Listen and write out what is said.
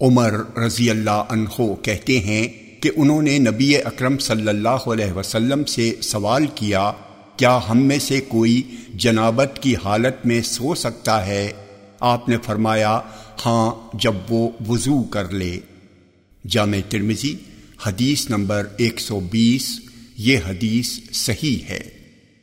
عمر رضی اللہ عنہ کہتے ہیں کہ انہوں نے نبی اکرم صلی اللہ علیہ وسلم سے سوال کیا کیا ہم میں سے کوئی جنابت کی حالت میں سو سکتا ہے؟ آپ نے فرمایا ہاں جب وہ وضو کر لے۔ جامع ترمزی حدیث نمبر ایک سو بیس، یہ حدیث صحیح ہے۔